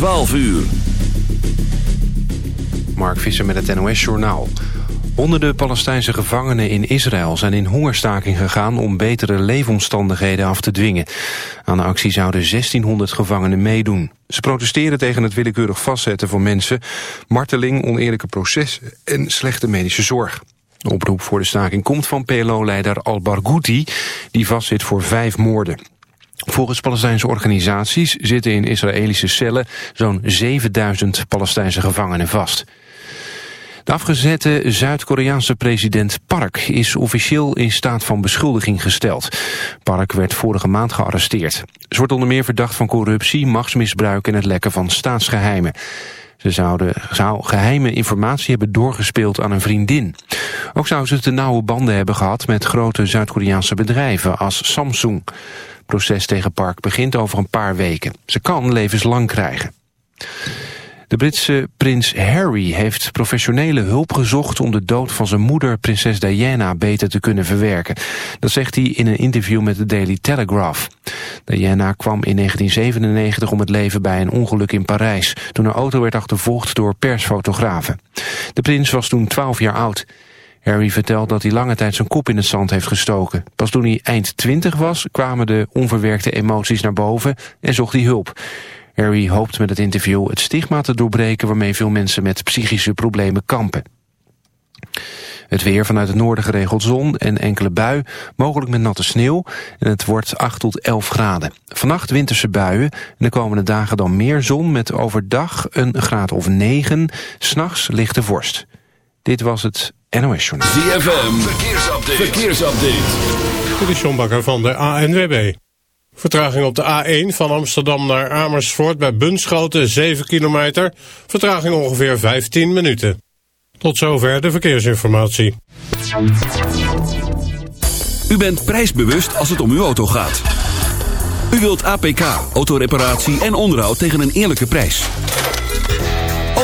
12 uur. Mark Visser met het NOS-journaal. Honderden Palestijnse gevangenen in Israël zijn in hongerstaking gegaan om betere leefomstandigheden af te dwingen. Aan de actie zouden 1600 gevangenen meedoen. Ze protesteren tegen het willekeurig vastzetten voor mensen, marteling, oneerlijke processen en slechte medische zorg. De oproep voor de staking komt van PLO-leider al-Barghouti, die vastzit voor vijf moorden. Volgens Palestijnse organisaties zitten in Israëlische cellen zo'n 7000 Palestijnse gevangenen vast. De afgezette Zuid-Koreaanse president Park is officieel in staat van beschuldiging gesteld. Park werd vorige maand gearresteerd. Ze wordt onder meer verdacht van corruptie, machtsmisbruik en het lekken van staatsgeheimen. Ze zouden, zou geheime informatie hebben doorgespeeld aan een vriendin. Ook zou ze te nauwe banden hebben gehad met grote Zuid-Koreaanse bedrijven als Samsung. Proces tegen Park begint over een paar weken. Ze kan levenslang krijgen. De Britse prins Harry heeft professionele hulp gezocht om de dood van zijn moeder, prinses Diana, beter te kunnen verwerken. Dat zegt hij in een interview met de Daily Telegraph. Diana kwam in 1997 om het leven bij een ongeluk in Parijs, toen haar auto werd achtervolgd door persfotografen. De prins was toen 12 jaar oud. Harry vertelt dat hij lange tijd zijn kop in het zand heeft gestoken. Pas toen hij eind 20 was, kwamen de onverwerkte emoties naar boven en zocht hij hulp. Harry hoopt met het interview het stigma te doorbreken waarmee veel mensen met psychische problemen kampen. Het weer vanuit het noorden geregeld zon en enkele bui, mogelijk met natte sneeuw. En het wordt 8 tot 11 graden. Vannacht winterse buien en de komende dagen dan meer zon met overdag een graad of 9. S'nachts lichte vorst. Dit was het NOS Journal. ZFM, verkeersupdate. verkeersupdate. Dit is John Bakker van de ANWB. Vertraging op de A1 van Amsterdam naar Amersfoort bij Bunschoten 7 kilometer. Vertraging ongeveer 15 minuten. Tot zover de verkeersinformatie. U bent prijsbewust als het om uw auto gaat. U wilt APK, autoreparatie en onderhoud tegen een eerlijke prijs.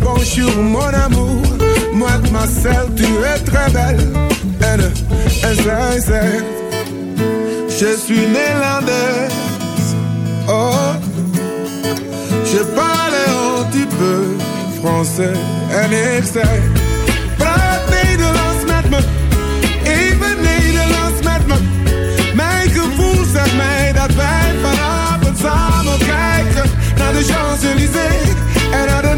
bonjour mon amour, mademoiselle tu es très belle. Eh, en zij zegt, je suis néerlandaise. Oh, je parle un petit peu français. En ik zeg, praat Nederlands met me, even Nederlands met me. Mijn gevoel zegt mij dat wij vanavond samen kijken naar de Champs-Élysées en naar de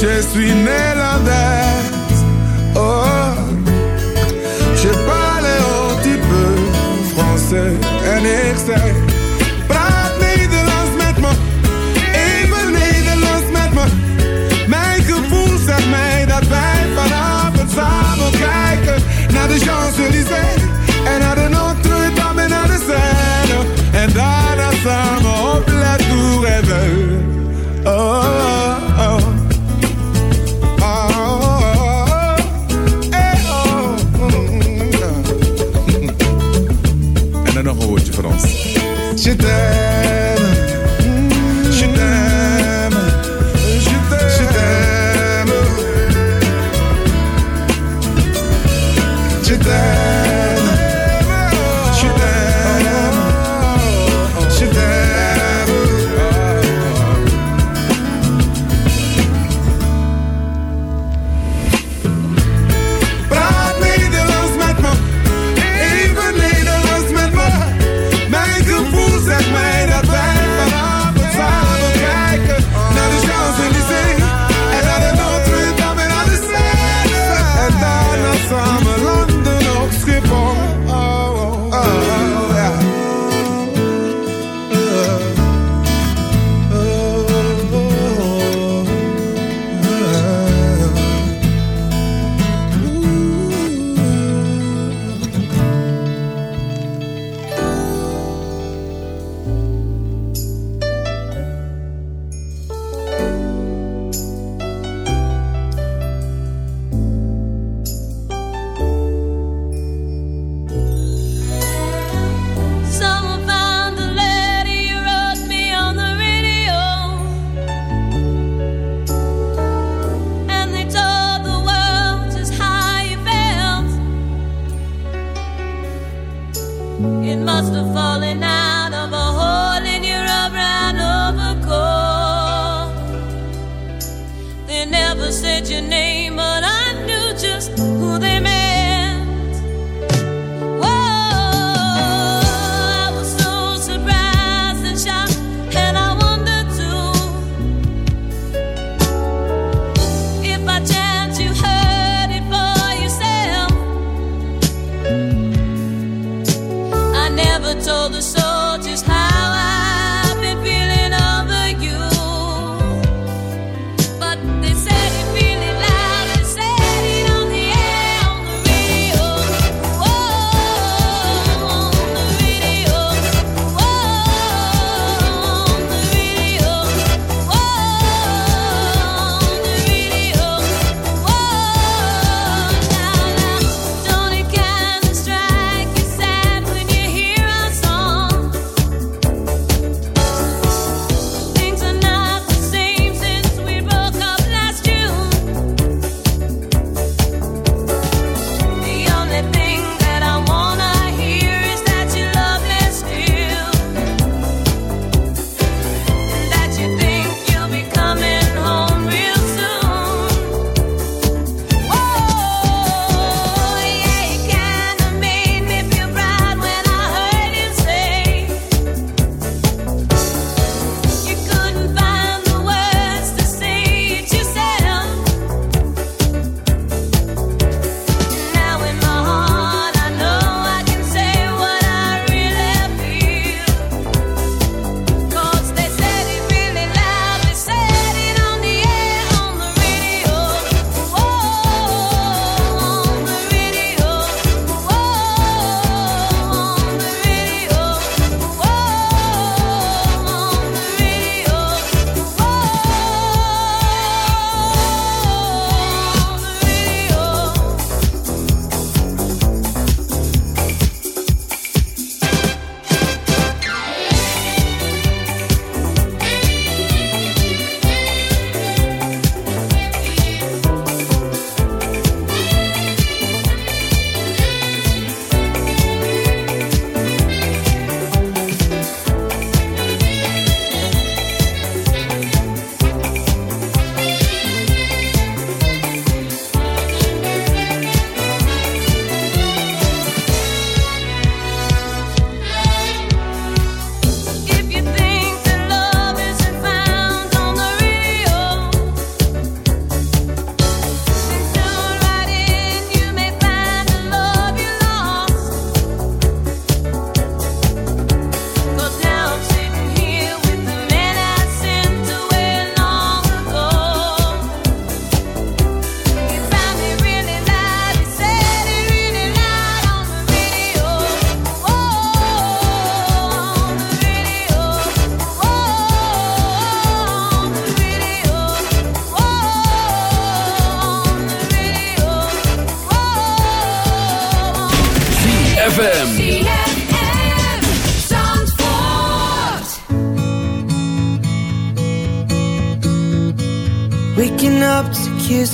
je suis Nederlands. Oh, je parle un petit peu français. En ik zei, praat Nederlands met me. Even Nederlands met me. Mijn gevoel zegt mij dat wij vanavond samen kijken naar de Champs-Élysées en naar de Notre-Dame naar de Seine. En daarna samen op La Tour oh. Oh,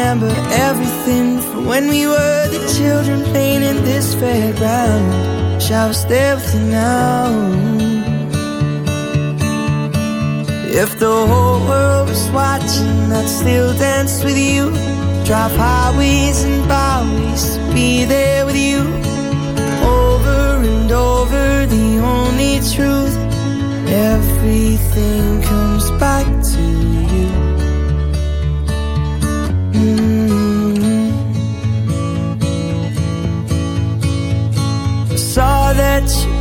remember everything from when we were the children playing in this fairground. With you now? If the whole world was watching, I'd still dance with you. Drive highways and byways be there with you. Over and over, the only truth. Everything comes back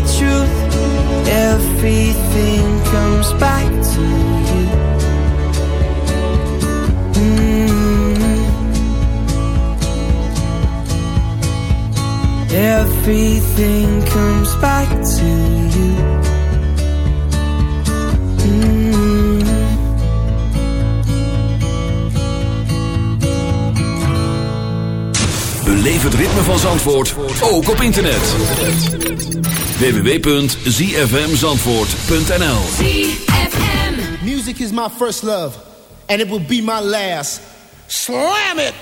truth. Everything comes back to you. Mm. Everything comes back to you. Mm. Beleef het ritme van Zandvoort, ook op internet. www.zfmzandvoort.nl Music is my first love, and it will be my last. Slam it!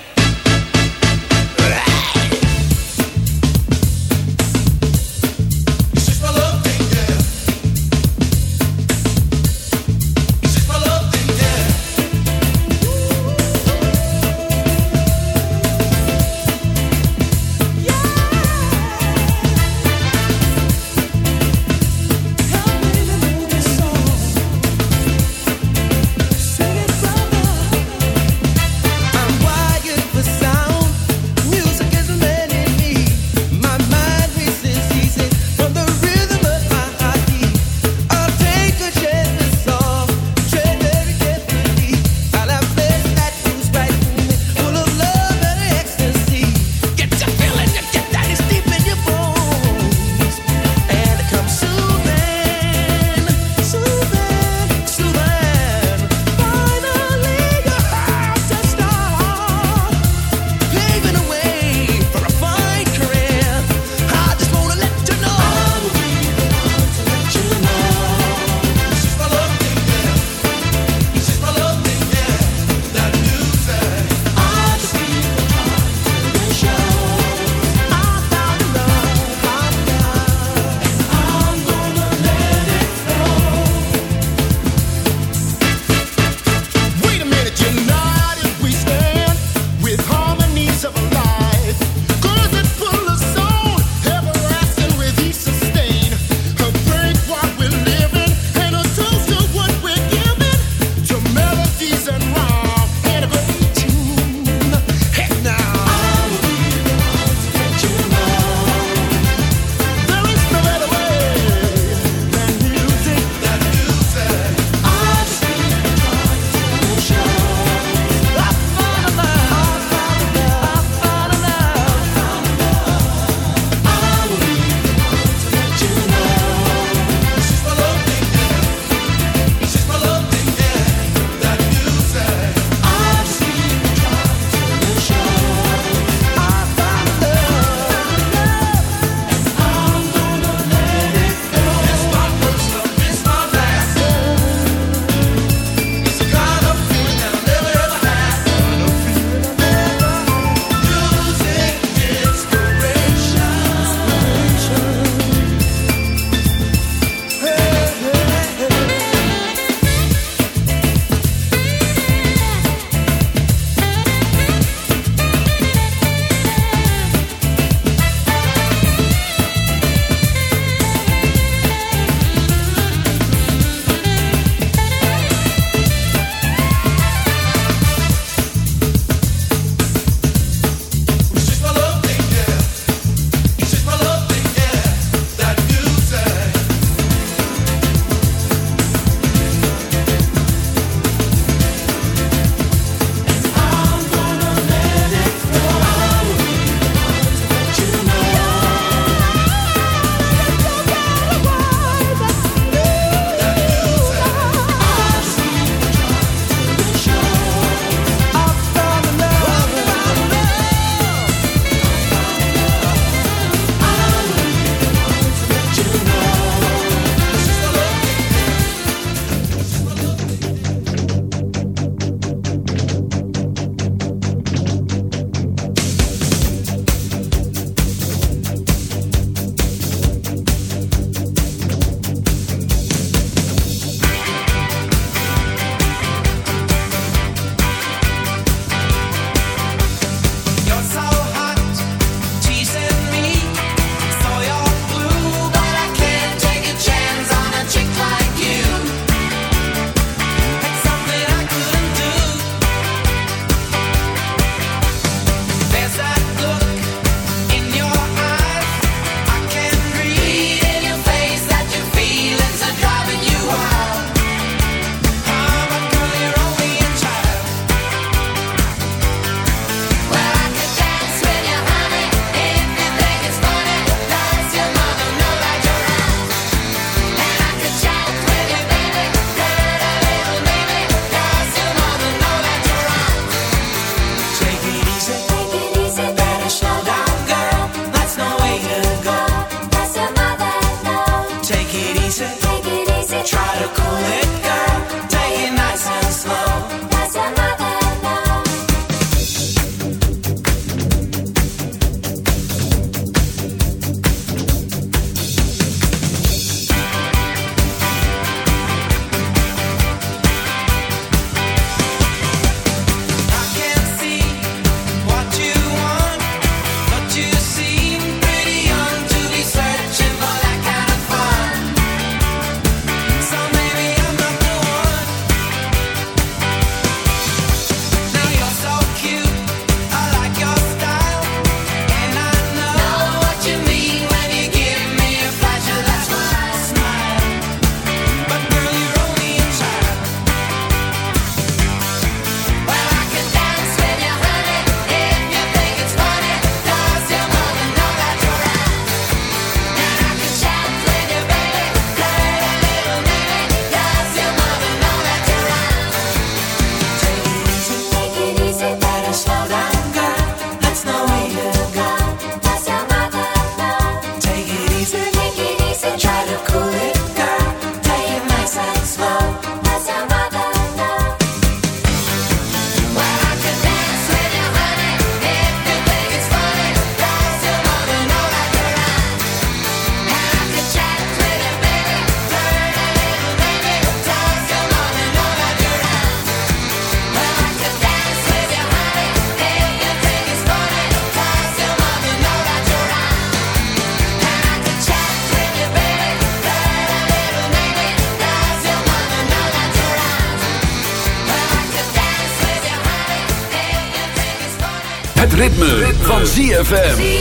ZFM.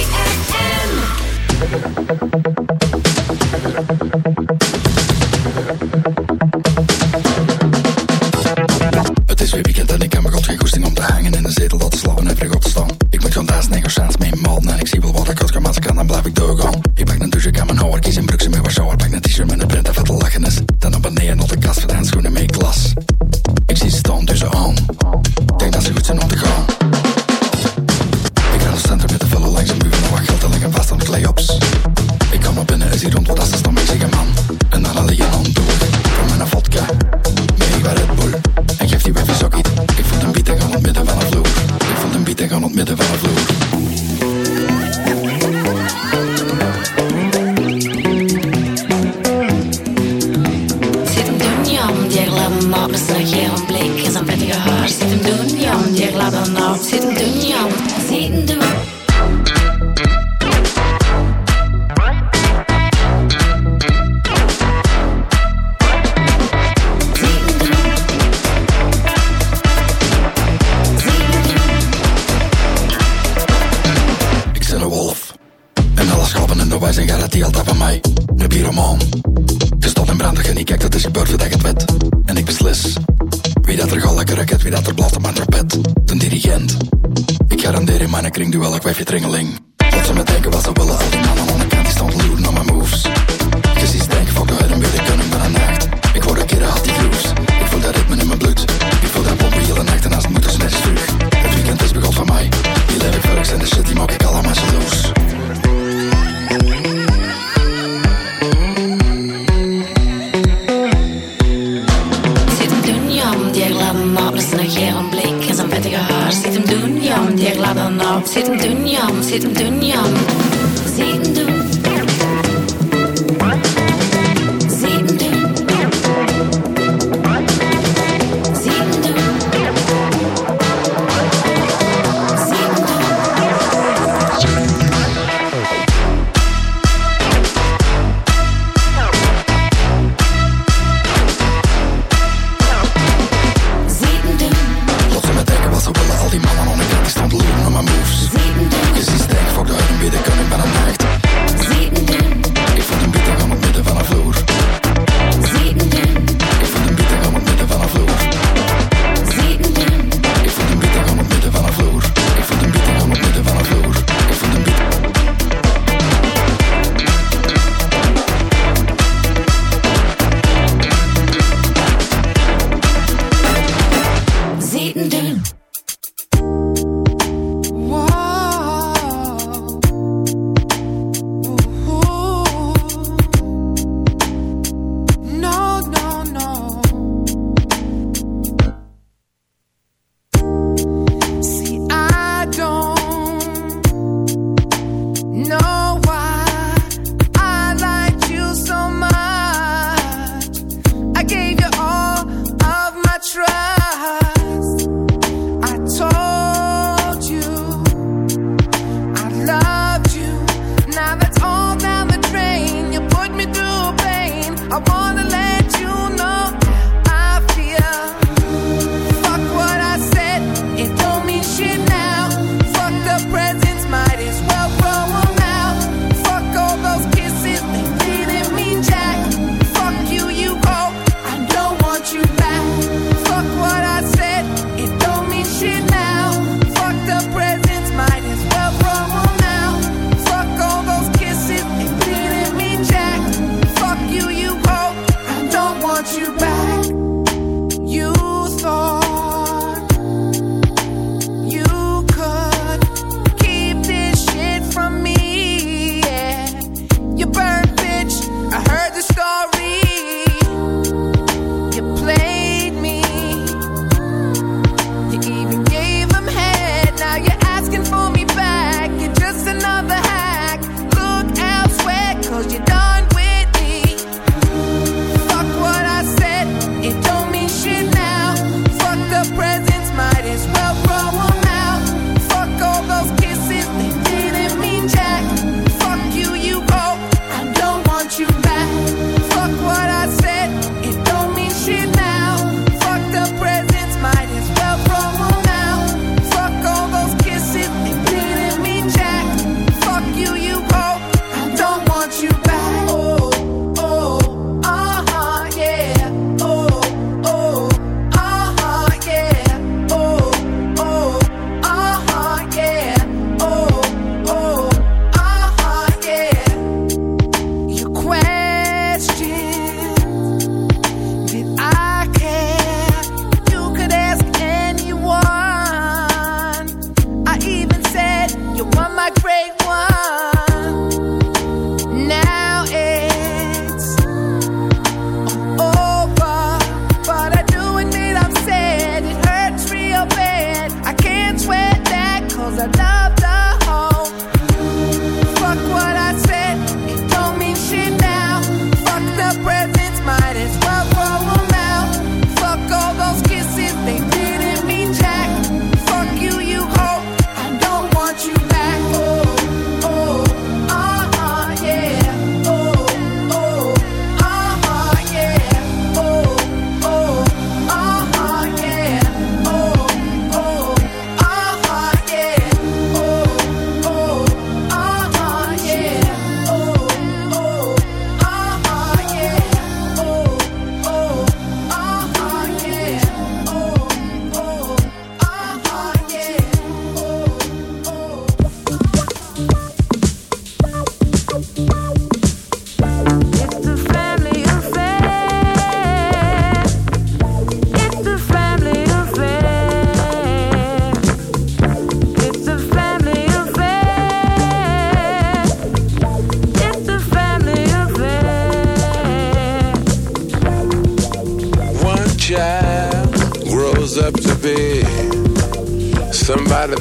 Zit kringduel, ik je tringeling.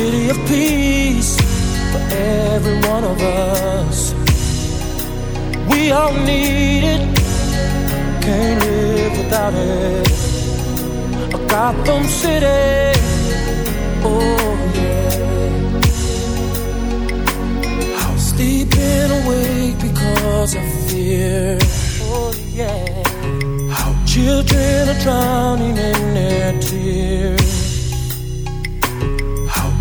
City of peace for every one of us. We all need it, can't live without it. A Gotham City, oh yeah. I'm sleeping awake because of fear, oh yeah. How children are drowning in their tears.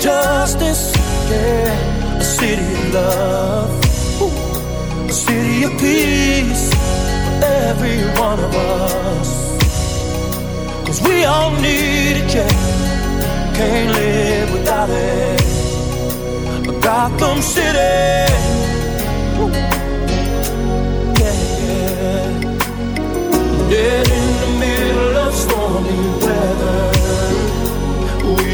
Justice, yeah. A city of love, Ooh. a city of peace for every one of us. Cause we all need it, yeah. Can't live without it. A Gotham City, yeah. Dead in the middle of stormy weather